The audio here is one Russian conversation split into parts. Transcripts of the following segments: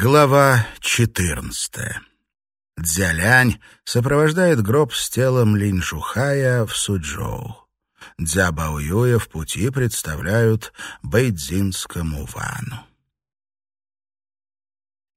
Глава 14. Дзялянь сопровождает гроб с телом Линь-Шухая в Суджоу. Дзя Баоюя в пути представляют Бэйдзинскому вану.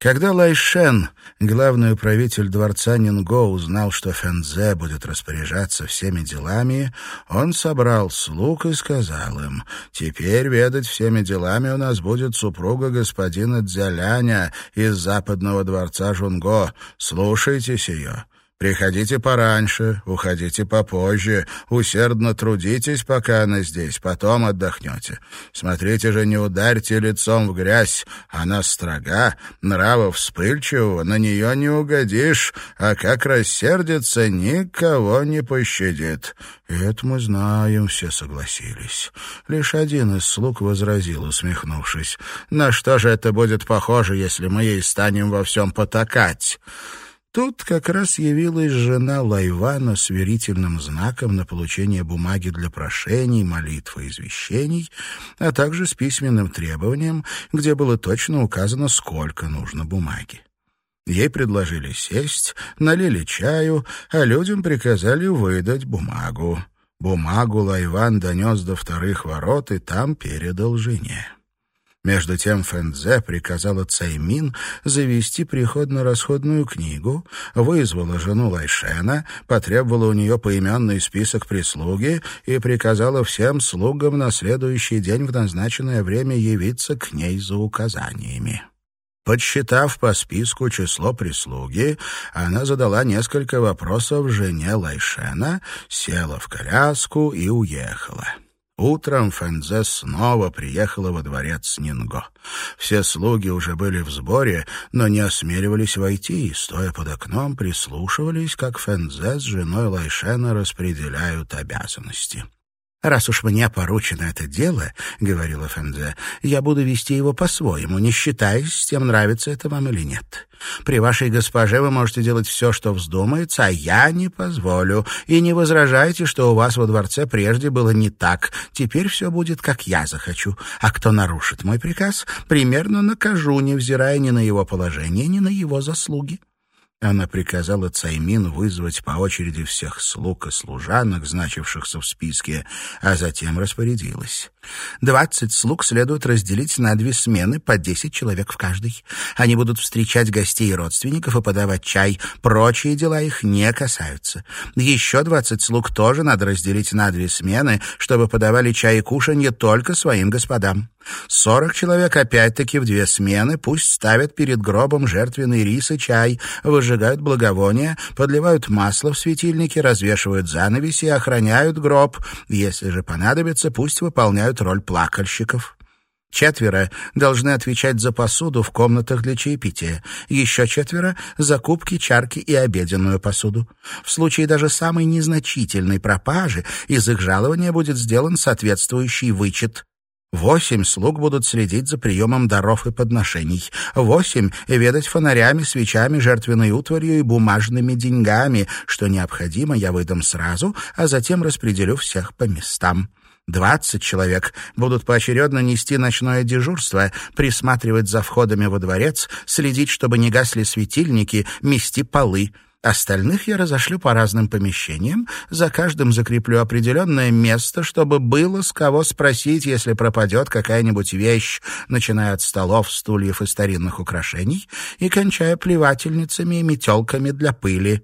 Когда Лайшен, главный управитель дворца Нинго, узнал, что Фэнзе будет распоряжаться всеми делами, он собрал слуг и сказал им, «Теперь ведать всеми делами у нас будет супруга господина Дзяляня из западного дворца Жунго. Слушайтесь ее». Приходите пораньше, уходите попозже, усердно трудитесь, пока она здесь, потом отдохнете. Смотрите же, не ударьте лицом в грязь, она строга, нрава вспыльчивого, на нее не угодишь, а как рассердится, никого не пощадит». «Это мы знаем», — все согласились. Лишь один из слуг возразил, усмехнувшись. «На что же это будет похоже, если мы ей станем во всем потакать?» Тут как раз явилась жена Лайвана с верительным знаком на получение бумаги для прошений, молитв и извещений, а также с письменным требованием, где было точно указано, сколько нужно бумаги. Ей предложили сесть, налили чаю, а людям приказали выдать бумагу. Бумагу Лайван донес до вторых ворот и там передал жене. Между тем Фэнзе приказала Цаймин завести приходно-расходную книгу, вызвала жену Лайшена, потребовала у нее поименный список прислуги и приказала всем слугам на следующий день в назначенное время явиться к ней за указаниями. Подсчитав по списку число прислуги, она задала несколько вопросов жене Лайшена, села в коляску и уехала. Утром Фэнзе снова приехала во дворец Нинго. Все слуги уже были в сборе, но не осмеливались войти и, стоя под окном, прислушивались, как Фэнзе с женой Лайшена распределяют обязанности. «Раз уж мне поручено это дело, — говорила Фэнзе, — я буду вести его по-своему, не считаясь с тем, нравится это вам или нет. При вашей госпоже вы можете делать все, что вздумается, а я не позволю. И не возражайте, что у вас во дворце прежде было не так. Теперь все будет, как я захочу. А кто нарушит мой приказ, примерно накажу, невзирая ни на его положение, ни на его заслуги». Она приказала Цаймин вызвать по очереди всех слуг и служанок, значившихся в списке, а затем распорядилась. Двадцать слуг следует разделить на две смены по десять человек в каждой. Они будут встречать гостей и родственников и подавать чай. Прочие дела их не касаются. Еще двадцать слуг тоже надо разделить на две смены, чтобы подавали чай и кушанье только своим господам. Сорок человек опять-таки в две смены пусть ставят перед гробом жертвенный рис и чай, выжигают благовония, подливают масло в светильники, развешивают занавеси и охраняют гроб. Если же понадобится, пусть выполняют роль плакальщиков. Четверо должны отвечать за посуду в комнатах для чаепития. Еще четверо — закупки, чарки и обеденную посуду. В случае даже самой незначительной пропажи из их жалования будет сделан соответствующий вычет. Восемь слуг будут следить за приемом даров и подношений. Восемь — ведать фонарями, свечами, жертвенной утварью и бумажными деньгами. Что необходимо, я выдам сразу, а затем распределю всех по местам. Двадцать человек будут поочередно нести ночное дежурство, присматривать за входами во дворец, следить, чтобы не гасли светильники, мести полы. Остальных я разошлю по разным помещениям, за каждым закреплю определенное место, чтобы было с кого спросить, если пропадет какая-нибудь вещь, начиная от столов, стульев и старинных украшений и кончая плевательницами и метелками для пыли.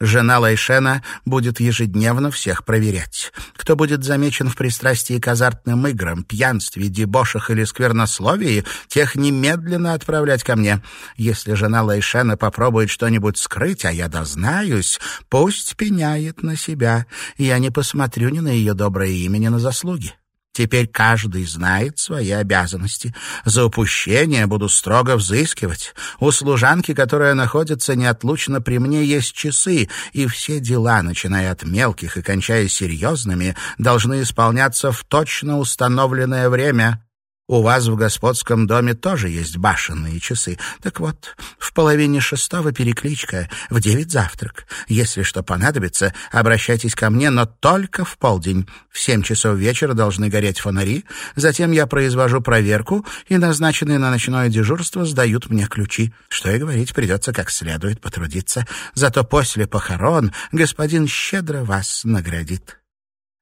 Жена Лайшена будет ежедневно всех проверять. Кто будет замечен в пристрастии к азартным играм, пьянстве, дебошах или сквернословии, тех немедленно отправлять ко мне. Если жена Лайшена попробует что-нибудь скрыть, а я дознаюсь, пусть пеняет на себя. Я не посмотрю ни на ее доброе имя, ни на заслуги. Теперь каждый знает свои обязанности. За упущение буду строго взыскивать. У служанки, которая находится неотлучно при мне, есть часы, и все дела, начиная от мелких и кончая серьезными, должны исполняться в точно установленное время. У вас в господском доме тоже есть башенные часы. Так вот, в половине шестого перекличка, в девять завтрак. Если что понадобится, обращайтесь ко мне, но только в полдень. В семь часов вечера должны гореть фонари. Затем я произвожу проверку, и назначенные на ночное дежурство сдают мне ключи. Что и говорить, придется как следует потрудиться. Зато после похорон господин щедро вас наградит».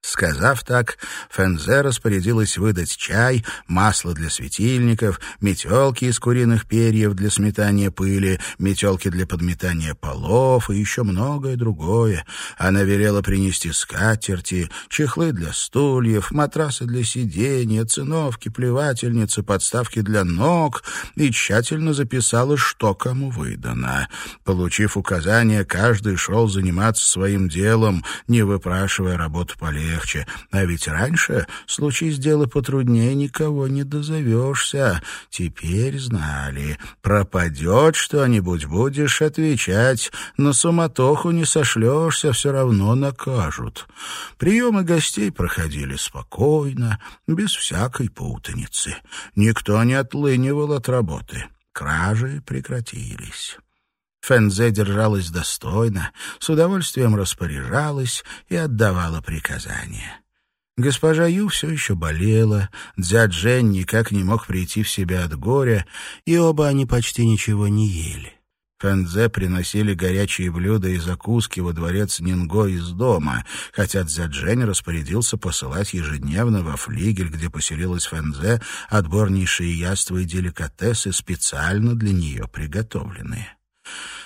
Сказав так, Фензе распорядилась выдать чай, масло для светильников, метелки из куриных перьев для сметания пыли, метелки для подметания полов и еще многое другое. Она велела принести скатерти, чехлы для стульев, матрасы для сидения, циновки, плевательницы, подставки для ног и тщательно записала, что кому выдано. Получив указания, каждый шел заниматься своим делом, не выпрашивая работу полей легче. А ведь раньше, случись дело потруднее, никого не дозовешься. Теперь знали. Пропадет что-нибудь, будешь отвечать. На суматоху не сошлешься, все равно накажут. Приемы гостей проходили спокойно, без всякой путаницы. Никто не отлынивал от работы. Кражи прекратились. Фэнзе держалась достойно, с удовольствием распоряжалась и отдавала приказания. Госпожа Ю все еще болела, дзя Джен никак не мог прийти в себя от горя, и оба они почти ничего не ели. Фэнзе приносили горячие блюда и закуски во дворец Нинго из дома, хотя Дзяджень распорядился посылать ежедневно во флигель, где поселилась Фэнзе, отборнейшие яства и деликатесы, специально для нее приготовленные.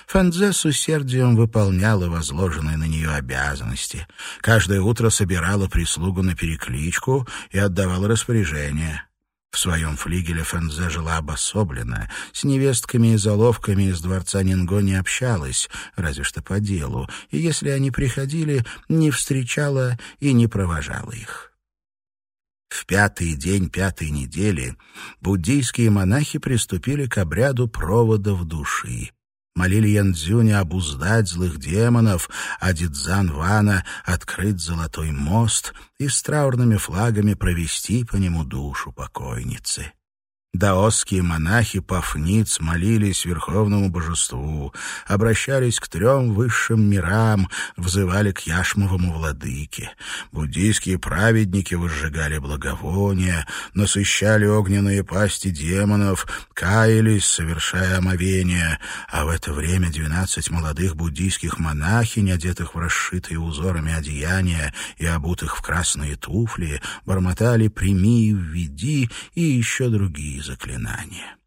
Фэнзе с усердием выполняла возложенные на нее обязанности. Каждое утро собирала прислугу на перекличку и отдавала распоряжения. В своем флигеле Фэнзе жила обособленно, с невестками и заловками из дворца Нинго не общалась, разве что по делу, и если они приходили, не встречала и не провожала их. В пятый день пятой недели буддийские монахи приступили к обряду проводов души молили Янцзюня обуздать злых демонов, а Дидзан Вана открыть золотой мост и с траурными флагами провести по нему душу покойницы. Даосские монахи Пафниц молились верховному божеству, обращались к трем высшим мирам, взывали к яшмовому владыке. Буддийские праведники возжигали благовония, насыщали огненные пасти демонов, каялись, совершая омовения, а в это время двенадцать молодых буддийских монахинь, одетых в расшитые узорами одеяния и обутых в красные туфли, бормотали «Прими и введи» и еще другие заклинания.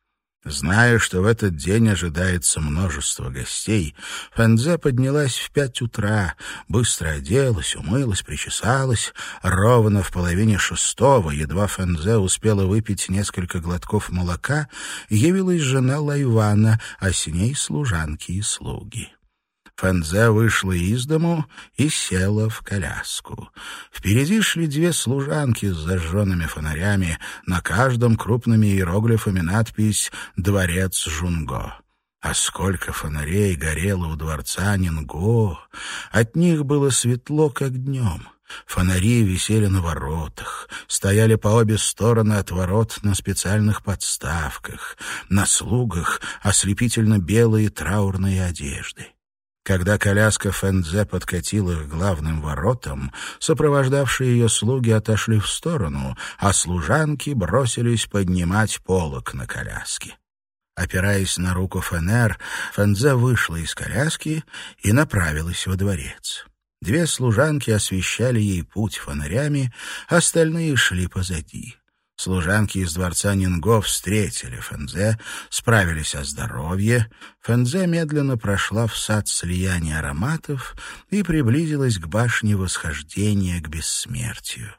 Зная, что в этот день ожидается множество гостей, Фэнзе поднялась в пять утра, быстро оделась, умылась, причесалась. Ровно в половине шестого, едва Фэнзе успела выпить несколько глотков молока, явилась жена Лайвана, а с ней служанки и слуги. Фэнзе вышла из дому и села в коляску. Впереди шли две служанки с зажженными фонарями, на каждом крупными иероглифами надпись «Дворец Жунго». А сколько фонарей горело у дворца Нинго! От них было светло, как днем. Фонари висели на воротах, стояли по обе стороны от ворот на специальных подставках, на слугах ослепительно белые траурные одежды. Когда коляска Фэнзе подкатила к главным воротам, сопровождавшие ее слуги отошли в сторону, а служанки бросились поднимать полок на коляске. Опираясь на руку Фенер, Фэнзе вышла из коляски и направилась во дворец. Две служанки освещали ей путь фонарями, остальные шли позади. Служанки из дворца Нинго встретили Фэнзе, справились о здоровье. Фэнзе медленно прошла в сад слияния ароматов и приблизилась к башне восхождения к бессмертию.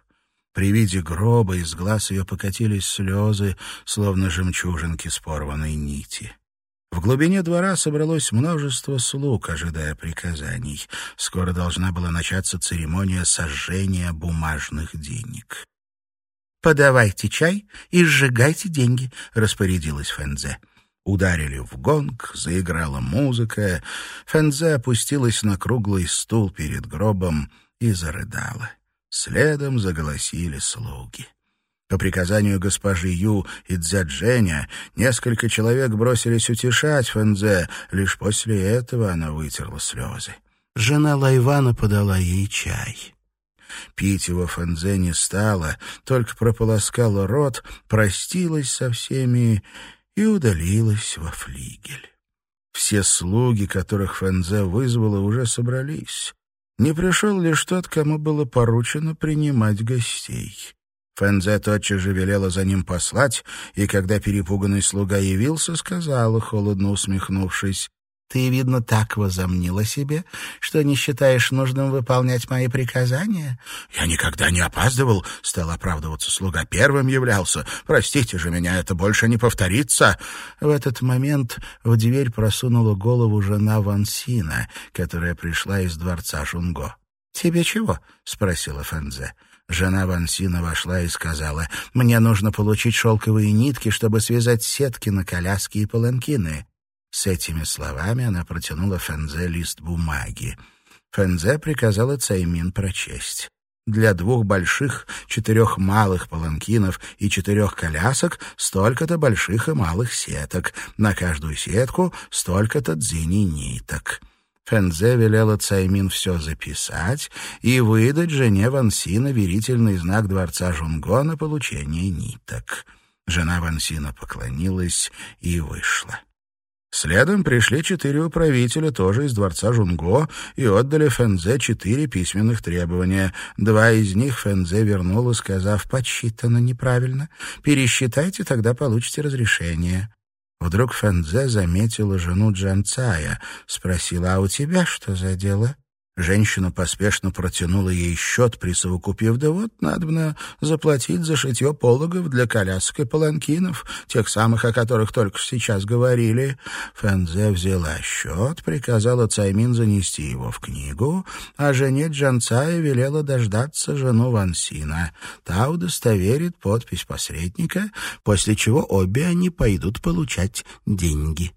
При виде гроба из глаз ее покатились слезы, словно жемчужинки с порванной нити. В глубине двора собралось множество слуг, ожидая приказаний. Скоро должна была начаться церемония сожжения бумажных денег. «Подавайте чай и сжигайте деньги», — распорядилась Фэнзе. Ударили в гонг, заиграла музыка. Фэнзе опустилась на круглый стул перед гробом и зарыдала. Следом заголосили слуги. По приказанию госпожи Ю и Дзядженя несколько человек бросились утешать Фэнзе. Лишь после этого она вытерла слезы. Жена Лайвана подала ей чай. Пить его Фэнзе не стала, только прополоскала рот, простилась со всеми и удалилась во флигель. Все слуги, которых Фэнзе вызвала, уже собрались. Не пришел лишь тот, кому было поручено принимать гостей. Фэнзе тотчас же велела за ним послать, и когда перепуганный слуга явился, сказала, холодно усмехнувшись, «Ты, видно, так возомнила себе, что не считаешь нужным выполнять мои приказания?» «Я никогда не опаздывал», — стал оправдываться слуга. «Первым являлся. Простите же меня, это больше не повторится». В этот момент в дверь просунула голову жена Вансина, которая пришла из дворца Жунго. «Тебе чего?» — спросила Фэнзе. Жена Вансина вошла и сказала, «Мне нужно получить шелковые нитки, чтобы связать сетки на коляски и паланкины». С этими словами она протянула Фензе лист бумаги. Фензе приказала Цаймин прочесть. Для двух больших, четырех малых паланкинов и четырех колясок столько-то больших и малых сеток. На каждую сетку столько-то дзини ниток. Фэнзе велела Цаймин все записать и выдать жене Вансина верительный знак дворца Жунго на получение ниток. Жена Вансина поклонилась и вышла. Следом пришли четыре управителя, тоже из дворца Жунго, и отдали Фэнзе четыре письменных требования. Два из них Фэнзе вернула, сказав, «Подсчитано неправильно. Пересчитайте, тогда получите разрешение». Вдруг Фэнзе заметила жену Джанцая, спросила, «А у тебя что за дело?» Женщина поспешно протянула ей счет, присовокупив, да вот, надо заплатить за шитье пологов для колясок и паланкинов, тех самых, о которых только сейчас говорили. Фэнзе взяла счет, приказала Цаймин занести его в книгу, а жене Джанцая велела дождаться жену Вансина. Та удостоверит подпись посредника, после чего обе они пойдут получать деньги.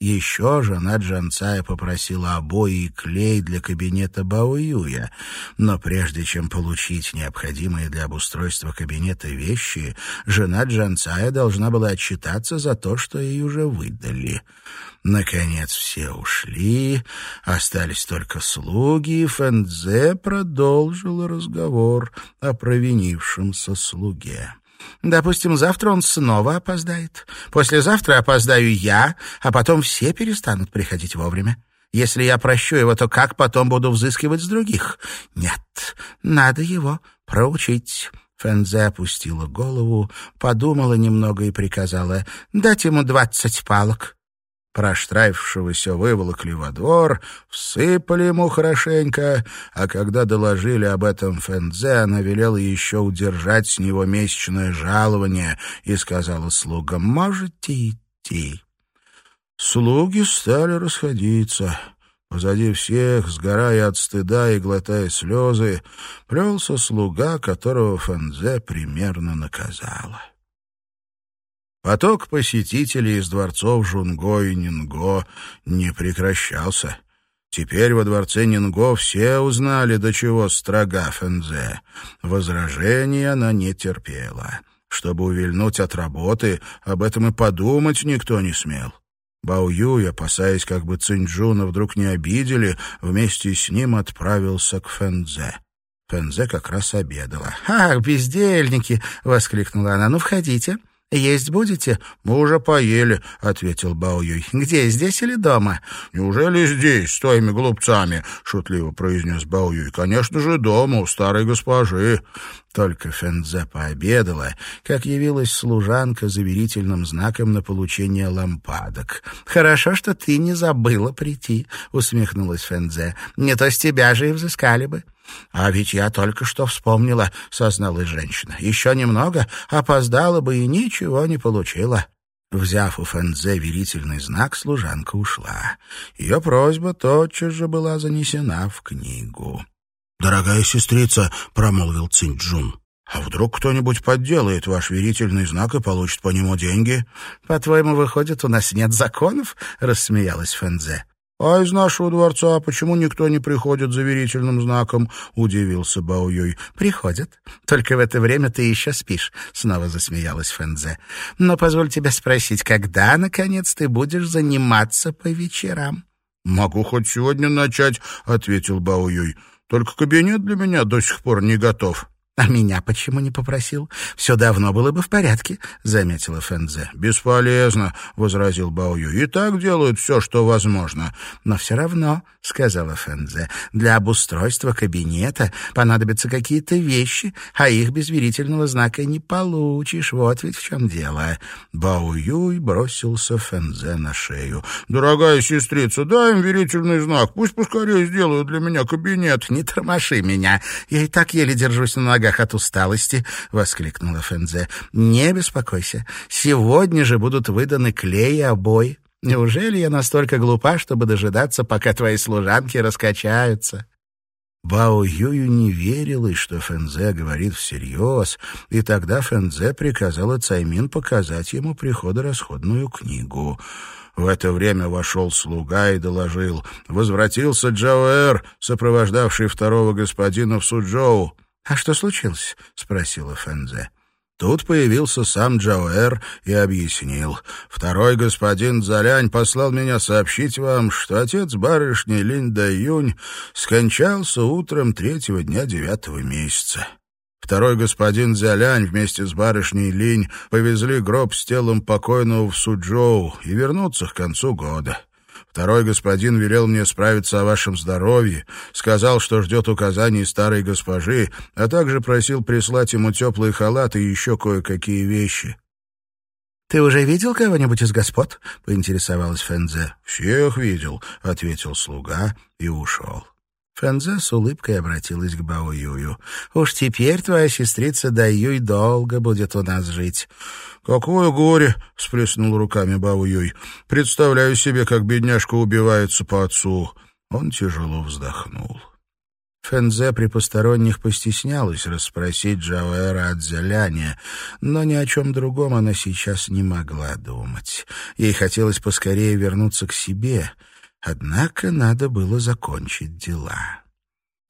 Еще жена Джанцая попросила обои и клей для кабинета Баоюя, но прежде чем получить необходимые для обустройства кабинета вещи, жена Джанцая должна была отчитаться за то, что ей уже выдали. Наконец все ушли, остались только слуги, и Фэнзе продолжила разговор о провинившемся слуге. Допустим, завтра он снова опоздает. Послезавтра опоздаю я, а потом все перестанут приходить вовремя. Если я прощу его, то как потом буду взыскивать с других? Нет, надо его проучить». Фэнзе опустила голову, подумала немного и приказала «дать ему двадцать палок». Проштрафившегося выволокли во двор, всыпали ему хорошенько, а когда доложили об этом Фензе, она велела еще удержать с него месячное жалование и сказала слугам «можете идти». Слуги стали расходиться. Позади всех, сгорая от стыда и глотая слезы, плелся слуга, которого Фензе примерно наказала. Поток посетителей из дворцов Жунго и Нинго не прекращался. Теперь во дворце Нинго все узнали, до чего строга Фэнзе. Возражений она не терпела. Чтобы увильнуть от работы, об этом и подумать никто не смел. Бао Юй, опасаясь, как бы Цинджуна вдруг не обидели, вместе с ним отправился к Фэнзе. Фэнзе как раз обедала. «Ах, бездельники!» — воскликнула она. «Ну, входите. «Есть будете?» «Мы уже поели», — ответил Баоюй. «Где, здесь или дома?» «Неужели здесь, с твоими глупцами?» — шутливо произнес Баоюй. «Конечно же, дома, у старой госпожи». Только Фэнзе пообедала, как явилась служанка заверительным знаком на получение лампадок. «Хорошо, что ты не забыла прийти», — усмехнулась Фэнзе. «Не то с тебя же и взыскали бы». «А ведь я только что вспомнила», — созналась женщина. «Еще немного, опоздала бы и ничего не получила». Взяв у Фэнзе верительный знак, служанка ушла. Ее просьба тотчас же была занесена в книгу. «Дорогая сестрица», — промолвил Цинь-Джун, «а вдруг кто-нибудь подделает ваш верительный знак и получит по нему деньги?» «По-твоему, выходит, у нас нет законов?» — рассмеялась Фэнзе. «А из нашего дворца почему никто не приходит за верительным знаком?» — удивился Баоюй. «Приходят. Только в это время ты еще спишь», — снова засмеялась Фэнзе. «Но позволь тебя спросить, когда, наконец, ты будешь заниматься по вечерам?» «Могу хоть сегодня начать», — ответил Баоюй. «Только кабинет для меня до сих пор не готов». «А меня почему не попросил? Все давно было бы в порядке», — заметила Фэнзе. «Бесполезно», — возразил Баою. «И так делают все, что возможно». «Но все равно», — сказала Фэнзе, — «для обустройства кабинета понадобятся какие-то вещи, а их без верительного знака не получишь. Вот ведь в чем дело». Баоюй бросился Фэнзе на шею. «Дорогая сестрица, дай им верительный знак. Пусть поскорее сделают для меня кабинет». «Не тормоши меня. Я и так еле держусь на ногах ногах от усталости, — воскликнула Фензе. — Не беспокойся. Сегодня же будут выданы клей и обои. Неужели я настолько глупа, чтобы дожидаться, пока твои служанки раскачаются? Бао Юю не верилось, что Фэнзе говорит всерьез, и тогда Фэнзе приказала Цаймин показать ему приходорасходную книгу. В это время вошел слуга и доложил. Возвратился Джаоэр, сопровождавший второго господина в Суджоу. «А что случилось?» — спросила Фэнзе. Тут появился сам Джоэр и объяснил. «Второй господин Залянь послал меня сообщить вам, что отец барышни Линь Юнь скончался утром третьего дня девятого месяца». Второй господин Зялянь вместе с барышней Линь повезли гроб с телом покойного в Суджоу и вернутся к концу года. Второй господин велел мне справиться о вашем здоровье, сказал, что ждет указаний старой госпожи, а также просил прислать ему теплый халат и еще кое-какие вещи. «Ты уже видел кого-нибудь из господ?» — поинтересовалась Фензе. «Всех видел», — ответил слуга и ушел. Фэнзе с улыбкой обратилась к Бао Юю. «Уж теперь твоя сестрица Даюй долго будет у нас жить». «Какое горе!» — всплеснул руками Бао Юй. «Представляю себе, как бедняжка убивается по отцу». Он тяжело вздохнул. Фэнзе при посторонних постеснялась расспросить Джауэра от Зеляния, но ни о чем другом она сейчас не могла думать. Ей хотелось поскорее вернуться к себе — Однако надо было закончить дела.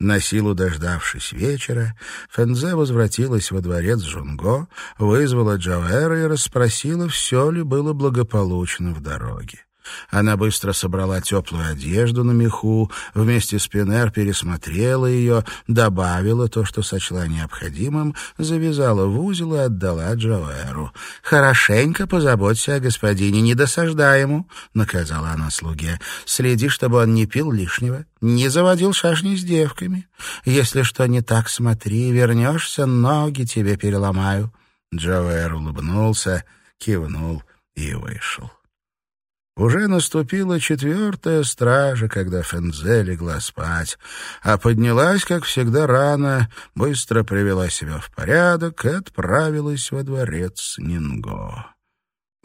На силу дождавшись вечера, Фензе возвратилась во дворец Жунго, вызвала Джоэра и расспросила, все ли было благополучно в дороге. Она быстро собрала теплую одежду на меху, вместе с Пинер пересмотрела ее, добавила то, что сочла необходимым, завязала в узел и отдала Джоэру. «Хорошенько позаботься о господине, не досаждай ему», — наказала она слуге. «Следи, чтобы он не пил лишнего, не заводил шашни с девками. Если что не так, смотри, вернешься, ноги тебе переломаю». Джоэр улыбнулся, кивнул и вышел. Уже наступила четвертая стража, когда Фензе легла спать, а поднялась, как всегда, рано, быстро привела себя в порядок и отправилась во дворец Нинго.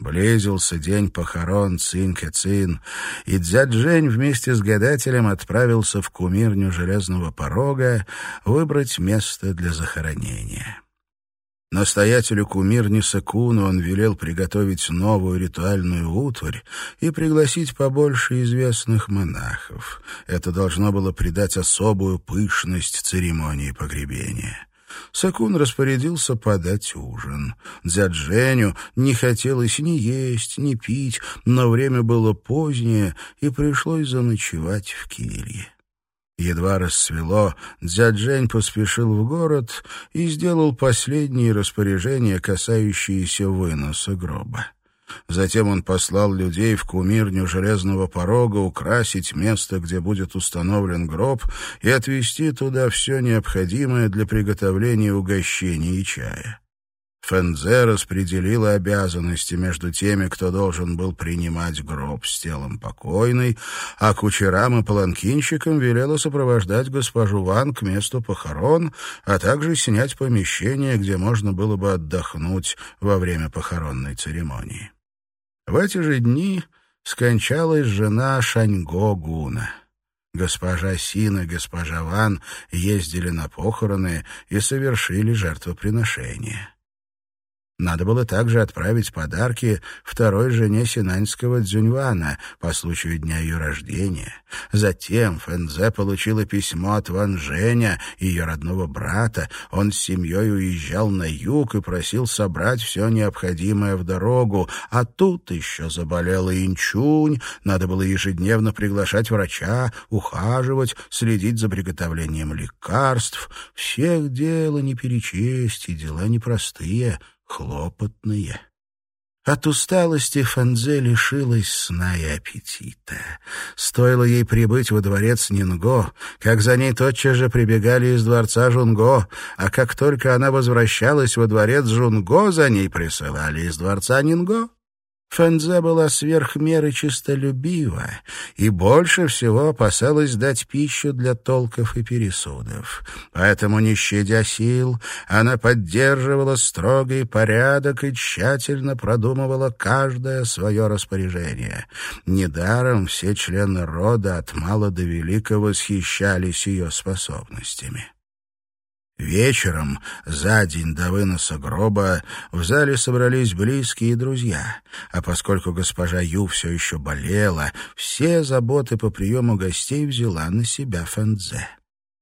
Близился день похорон Цинь-Кэцин, и Дзяджень вместе с гадателем отправился в кумирню Железного порога выбрать место для захоронения. Настоятелю кумир Сакуну он велел приготовить новую ритуальную утварь и пригласить побольше известных монахов. Это должно было придать особую пышность церемонии погребения. Сакун распорядился подать ужин. Дзядженю не хотелось ни есть, ни пить, но время было позднее, и пришлось заночевать в келье. Едва рассвело, Дзяджень поспешил в город и сделал последние распоряжения, касающиеся выноса гроба. Затем он послал людей в кумирню железного порога украсить место, где будет установлен гроб, и отвезти туда все необходимое для приготовления угощений и чая. Фензе распределила обязанности между теми, кто должен был принимать гроб с телом покойной, а кучерам и паланкинщикам велела сопровождать госпожу Ван к месту похорон, а также снять помещение, где можно было бы отдохнуть во время похоронной церемонии. В эти же дни скончалась жена Шаньго Гуна. Госпожа Син и госпожа Ван ездили на похороны и совершили жертвоприношение. Надо было также отправить подарки второй жене синаньского Дзюньвана по случаю дня ее рождения. Затем Фэнзе получила письмо от Ван Женя, ее родного брата. Он с семьей уезжал на юг и просил собрать все необходимое в дорогу. А тут еще заболела Инчунь. Надо было ежедневно приглашать врача, ухаживать, следить за приготовлением лекарств. Всех дело не перечесть, и дела непростые — хлопотные. От усталости Фанзе лишилась сна и аппетита. Стоило ей прибыть во дворец Нинго, как за ней тотчас же прибегали из дворца Жунго, а как только она возвращалась во дворец Жунго, за ней присылали из дворца Нинго. Фэнзе была сверх меры честолюбива и больше всего опасалась дать пищу для толков и пересудов. Поэтому, не щадя сил, она поддерживала строгий порядок и тщательно продумывала каждое свое распоряжение. Недаром все члены рода от мала до велика восхищались ее способностями. Вечером, за день до выноса гроба, в зале собрались близкие и друзья, а поскольку госпожа Ю все еще болела, все заботы по приему гостей взяла на себя Фэнзе.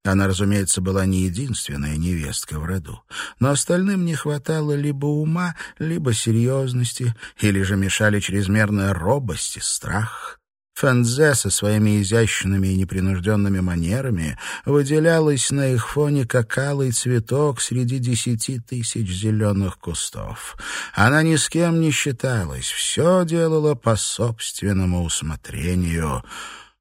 Она, разумеется, была не единственная невестка в роду, но остальным не хватало либо ума, либо серьезности, или же мешали чрезмерная робость и страх. Фэнзе со своими изящными и непринужденными манерами выделялась на их фоне как алый цветок среди десяти тысяч зеленых кустов. Она ни с кем не считалась, все делала по собственному усмотрению —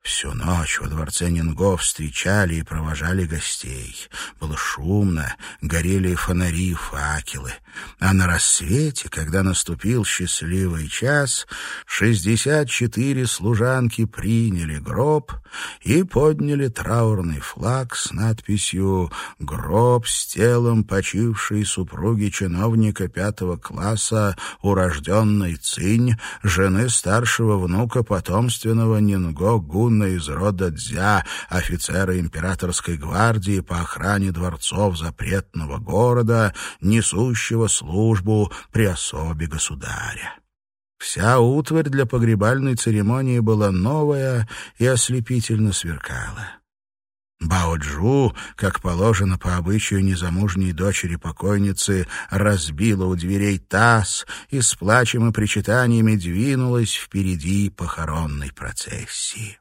Всю ночь во дворце Нинго встречали и провожали гостей. Было шумно, горели фонари и факелы. А на рассвете, когда наступил счастливый час, шестьдесят четыре служанки приняли гроб и подняли траурный флаг с надписью «Гроб с телом почившей супруги чиновника пятого класса, урожденной Цинь, жены старшего внука потомственного Нинго Гун Юна из рода Дзя, офицера императорской гвардии по охране дворцов запретного города, несущего службу при особе государя. Вся утварь для погребальной церемонии была новая и ослепительно сверкала. Бао-Джу, как положено по обычаю незамужней дочери покойницы, разбила у дверей таз и с плачем и причитаниями двинулась впереди похоронной процессии.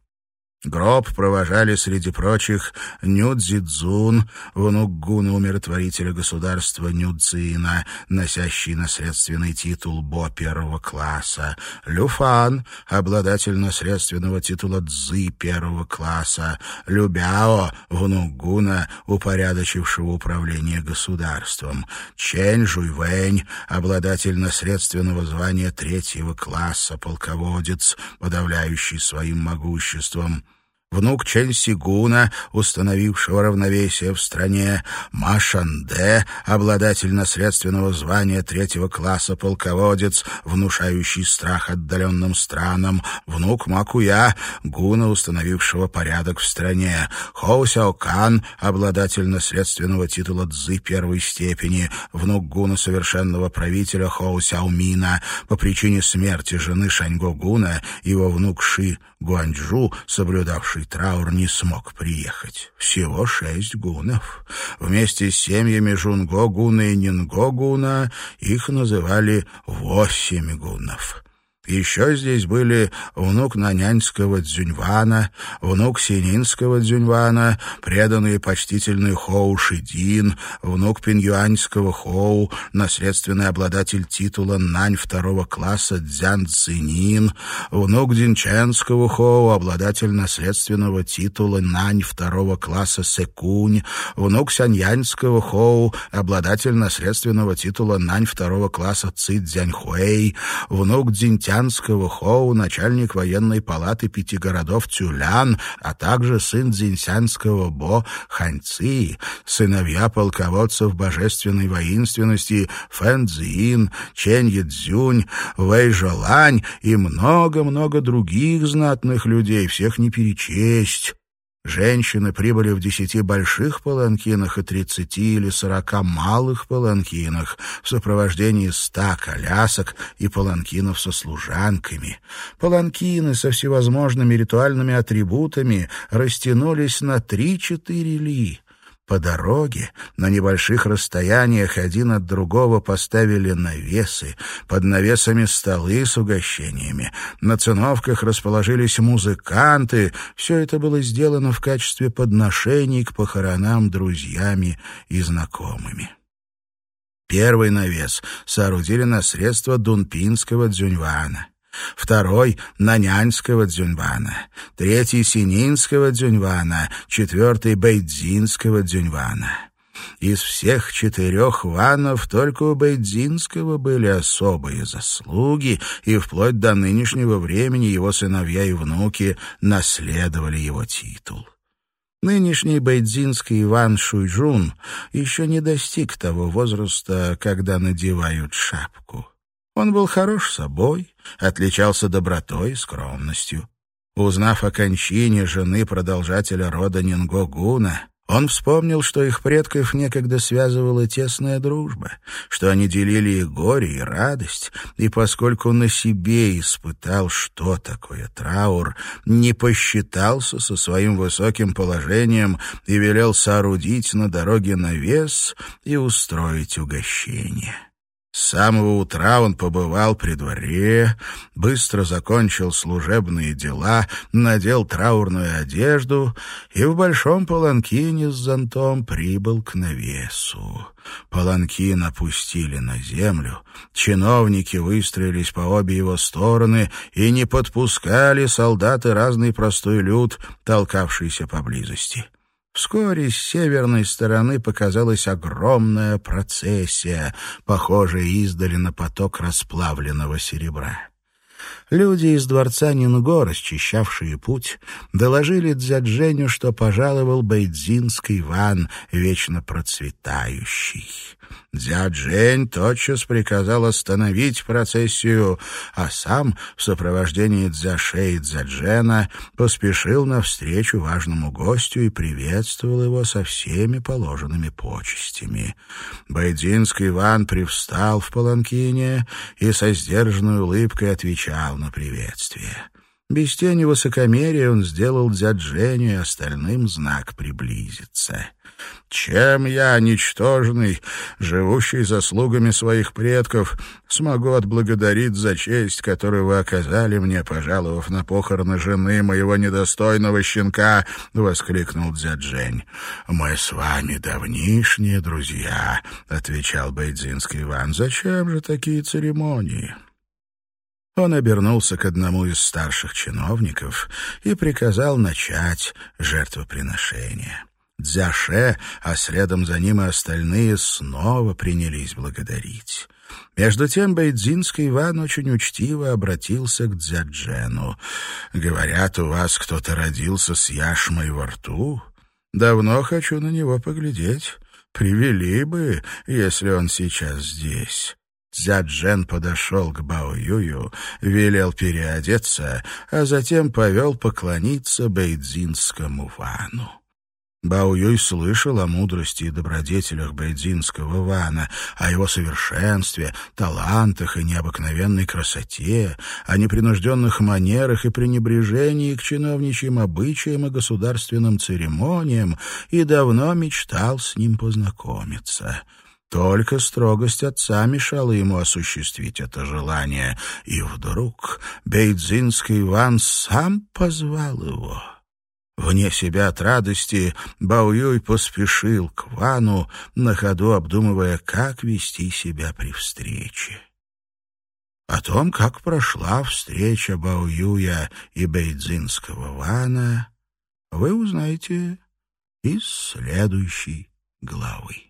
Гроб провожали среди прочих Нюдзидзун, внук гуна умиротворителя государства Нюдзина, носящий наследственный титул Бо первого класса, Люфан, обладатель наследственного титула Цзы первого класса, Любяо, внук гуна, упорядочившего управление государством, Чэнь Жуйвэнь, обладатель наследственного звания третьего класса, полководец, подавляющий своим могуществом, внук Чэнь Сигуна, установившего равновесие в стране, Машанде, обладатель наследственного звания третьего класса полководец, внушающий страх отдаленным странам, внук Макуя, гуна, установившего порядок в стране, Хоу Сяокан, обладатель наследственного титула Цзы первой степени, внук гуна совершенного правителя Хоу Сяомина, по причине смерти жены Шаньго Гуна, его внук Ши Гуанчжу, соблюдавший траур, не смог приехать. Всего шесть гунов. Вместе с семьями Жунго Гуна и Нинго Гуна их называли восемь гунов. Еще здесь были внук Нанянского Дзюньвана, внук Сининского Дзюньвана, преданный и почтительный Хоу Шидин, внук Пиньюаньского Хоу, наследственный обладатель титула Нань второго класса Дзян Цинин, внук Динченского Хоу, обладатель наследственного титула Нань второго класса Секунь, внук Сяньяньского Хоу, обладатель наследственного титула Нань второго класса Ци Цзяньхуэй, внук Дзинтян Цзянского Хоу, начальник военной палаты пяти городов Тюлян, а также сын Цзиньсянского Бо Ханьци, сыновья полководцев божественной воинственности Фэн Цзин, Чэнь Ядзюнь, Вэй Жолань и много-много других знатных людей, всех не перечесть. Женщины прибыли в десяти больших паланкинах и тридцати или сорока малых паланкинах в сопровождении ста колясок и паланкинов со служанками. Паланкины со всевозможными ритуальными атрибутами растянулись на три-четыре ли. По дороге на небольших расстояниях один от другого поставили навесы, под навесами столы с угощениями. На циновках расположились музыканты. Все это было сделано в качестве подношений к похоронам друзьями и знакомыми. Первый навес соорудили на средства дунпинского дзюньвана второй — Нанянского дзюньвана, третий — Сининского дзюньвана, четвертый — Бейдзинского дзюньвана. Из всех четырех ванов только у Бейдзинского были особые заслуги, и вплоть до нынешнего времени его сыновья и внуки наследовали его титул. Нынешний бейдзинский Иван Шуйжун еще не достиг того возраста, когда надевают шапку. Он был хорош собой, отличался добротой и скромностью. Узнав о кончине жены продолжателя рода Нингогуна, он вспомнил, что их предков некогда связывала тесная дружба, что они делили и горе, и радость, и поскольку на себе испытал, что такое траур, не посчитался со своим высоким положением и велел соорудить на дороге навес и устроить угощение. С самого утра он побывал при дворе, быстро закончил служебные дела, надел траурную одежду и в большом паланкине с зонтом прибыл к навесу. Паланкин опустили на землю, чиновники выстроились по обе его стороны и не подпускали солдаты разный простой люд, толкавшийся поблизости. Вскоре с северной стороны показалась огромная процессия, похожая издали на поток расплавленного серебра. Люди из дворца Нинго, расчищавшие путь, доложили Дзядженю, что пожаловал Бейдзинский ван, вечно процветающий. Дзяджень тотчас приказал остановить процессию, а сам в сопровождении Дзяше и Дзяджена поспешил навстречу важному гостю и приветствовал его со всеми положенными почестями. Байдинский Иван привстал в паланкине и со сдержанной улыбкой отвечал на приветствие. Без тени высокомерия он сделал Дзядженю и остальным знак приблизиться. Чем я, ничтожный, живущий заслугами своих предков, смогу отблагодарить за честь, которую вы оказали мне, пожаловав на похороны жены моего недостойного щенка?» — воскликнул Дзяджень. «Мы с вами давнишние друзья», — отвечал Бейдзинский Иван. «Зачем же такие церемонии?» Он обернулся к одному из старших чиновников и приказал начать жертвоприношение. Дзяше, а следом за ним и остальные снова принялись благодарить. Между тем Бейдзинский Иван очень учтиво обратился к Дзяджену. «Говорят, у вас кто-то родился с яшмой во рту? Давно хочу на него поглядеть. Привели бы, если он сейчас здесь». Дзяджен подошел к Бао Юю, велел переодеться, а затем повел поклониться бейдзинскому вану. Бао Юй слышал о мудрости и добродетелях бейдзинского вана, о его совершенстве, талантах и необыкновенной красоте, о непринужденных манерах и пренебрежении к чиновничьим обычаям и государственным церемониям и давно мечтал с ним познакомиться. Только строгость отца мешала ему осуществить это желание, и вдруг бейдзинский Иван сам позвал его. Вне себя от радости Баоюй поспешил к Вану, на ходу обдумывая, как вести себя при встрече. О том, как прошла встреча Баоюя и Бейдзинского Вана, вы узнаете из следующей главы.